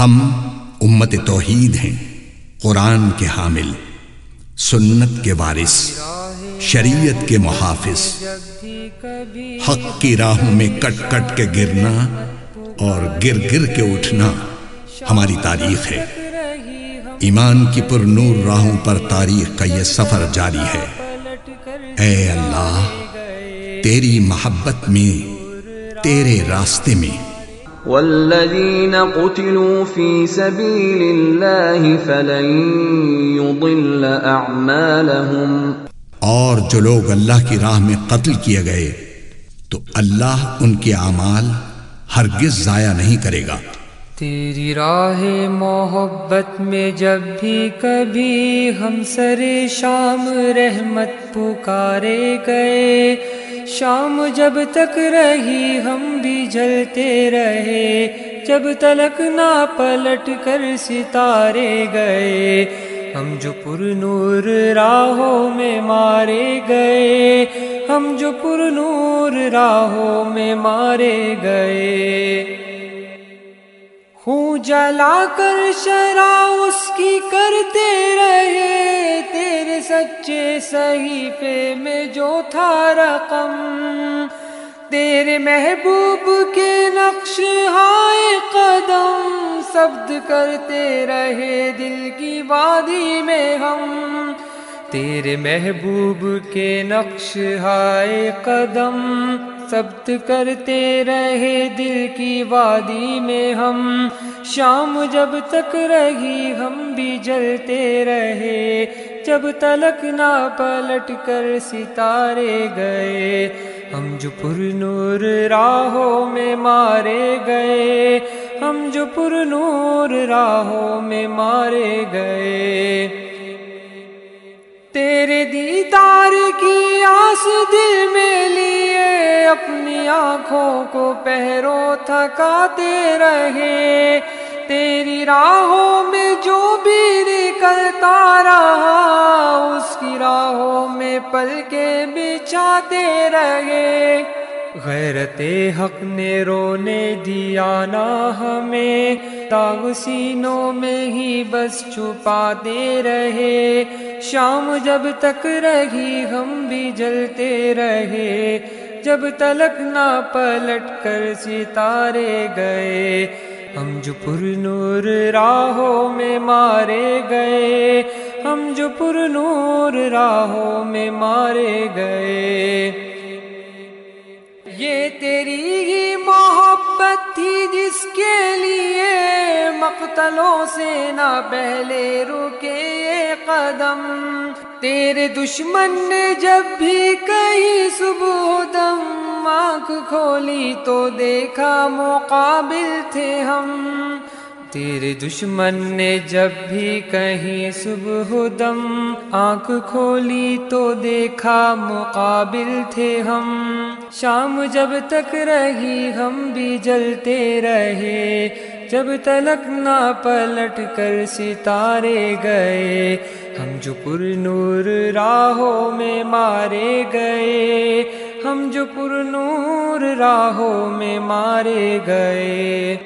ہم امت توحید ہیں، قرآن کے حامل، سنت کے وارث، شریعت کے محافظ۔ حق کی راہوں میں کٹ کٹ کے گرنا اور گر گر کے اٹھنا ہماری تاریخ ہے۔ ایمان کی پر نور راہوں پر تاریخ کا یہ سفر جاری ہے۔ اے اللہ، تیری محبت میں، تیرے راستے میں والذين قتلوا في سبيل الله فلن يضل اعمالهم. اور جو لوگ اللہ کی راہ میں قتل کیے گئے تو اللہ ان کے اعمال ہرگز ضائع نہیں کرے گا۔ تیری راہ محبت میں جب بھی کبھی ہم سر شام رحمت پکارے گئے شام جب تک رہی ہم بھی جلتے رہے، جب تلک نہ پلٹ کر ستارے گئے، ہم جو پر نور راہوں میں مارے گئے، ہم جو پر نور راہوں میں مارے گئے۔ ہوں جلا کر شرا اس کی سچے صحیفے میں جو تھا رقم، تیرے محبوب کے نقش ہائے قدم سبد کرتے رہے دل کی وادی میں ہم۔ تیرے محبوب کے نقش ہائے قدم سبت کرتے رہے دل کی وادی میں ہم۔ شام جب تک رہی، ہم بھی جلتے رہے۔ جب تلک نہ پلٹ کر ستارے گئے، ہم جو پر نور راہوں میں مارے گئے، ہم جو پر نور راہوں میں مارے گئے۔ تیرے دیدار کی آس دل میں لیے، اپنی آنکھوں کو پہرو تھکاتے رہے۔ تیری راہوں میں جو بھی نکلتا رہا، اس کی راہوں میں پل کے بچھاتے رہے۔ غیرت حق نے رونے دیا نہ ہمیں تاغ سینوں میں ہی بس چھپاتے رہے۔ شام جب تک رہی، ہم بھی جلتے رہے۔ جب تلک نہ پلٹ کر ستارے گئے ہم جو پر نور راہوں میں مارے گئے، ہم جو پر نور راہوں میں مارے گئے۔ یہ تیری ہی محبت تھی جس کے لیے مقتلوں سے نہ پہلے رکے یہ قدم۔ تیرے دشمن نے جب بھی کہیں صبح دم آنکھ کھولی تو دیکھا مقابل تھے ہم۔ تیرے دشمن نے جب بھی کہیں صبح دم آنکھ کھولی تو دیکھا مقابل تھے ہم۔ شام جب تک رہی ہم بھی جلتے رہے۔ جب تلک نہ پلٹ کر ستارے گئے۔ ہم جو پر نور راہوں میں مارے گئے۔ ہم جو پر نور راہوں میں مارے گئے،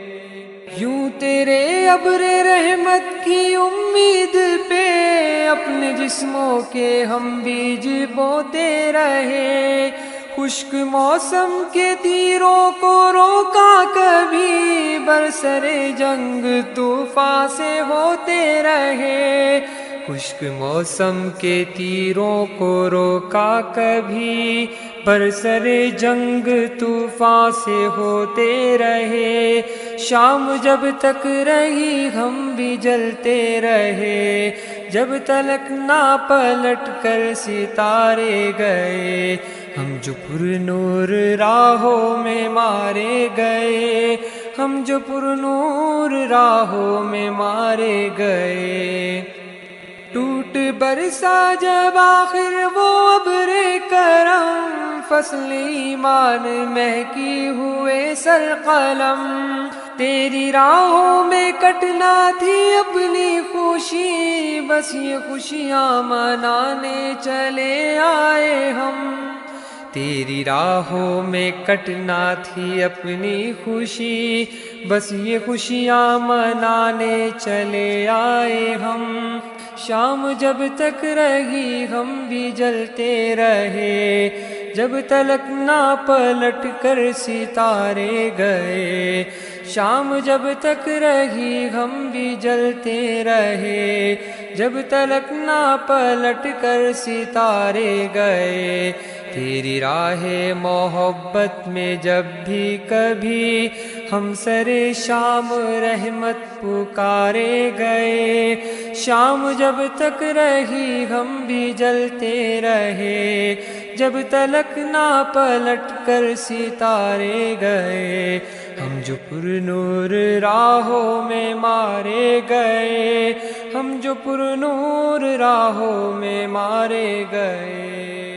یوں تیرے ابر رحمت کی امید پہ اپنے جسموں کے ہم بیج بوتے رہے۔ خشک موسم کے تیروں کو روکا کبھی، برسر جنگ طوفان سے ہوتے رہے۔ خشک موسم کے تیروں کو روکا کبھی۔ برسر جنگ طوفان سے ہوتے رہے۔ شام جب تک رہی ہم بھی جلتے رہے۔ جب تلک نہ پلٹ کر ستارے گئے، ہم جو پر نور راہوں میں مارے گئے۔ ہم جو پر نور راہوں میں مارے گئے۔ ٹوٹ برسا جب آخر وہ ابر کرم فصل ایمان مہکی ہوئے سر قلم تیری راہوں میں کٹنا تھی اپنی خوشی، بس یہ خوشیاں منانے چلے آئے ہم۔ تیری راہوں میں کٹنا تھی اپنی خوشی، بس یہ خوشیاں منانے چلے آئے ہم۔ شام جب تک رہی، ہم بھی جلتے رہے۔ جب تلک نہ پلٹ کر ستارے گئے۔ شام جب تک رہی، ہم بھی جلتے رہے۔ جب تلک نہ پلٹ کر ستارے گئے۔ تیری راہ محبت میں جب بھی کبھی ہم سر شام رحمت پکارے گئے۔ شام جب تک رہی، ہم بھی جلتے رہے۔ جب تلک نہ پلٹ کر ستارے گئے، ہم جو پر نور راہوں میں مارے گئے۔ ہم جو پر نور راہوں میں مارے گئے۔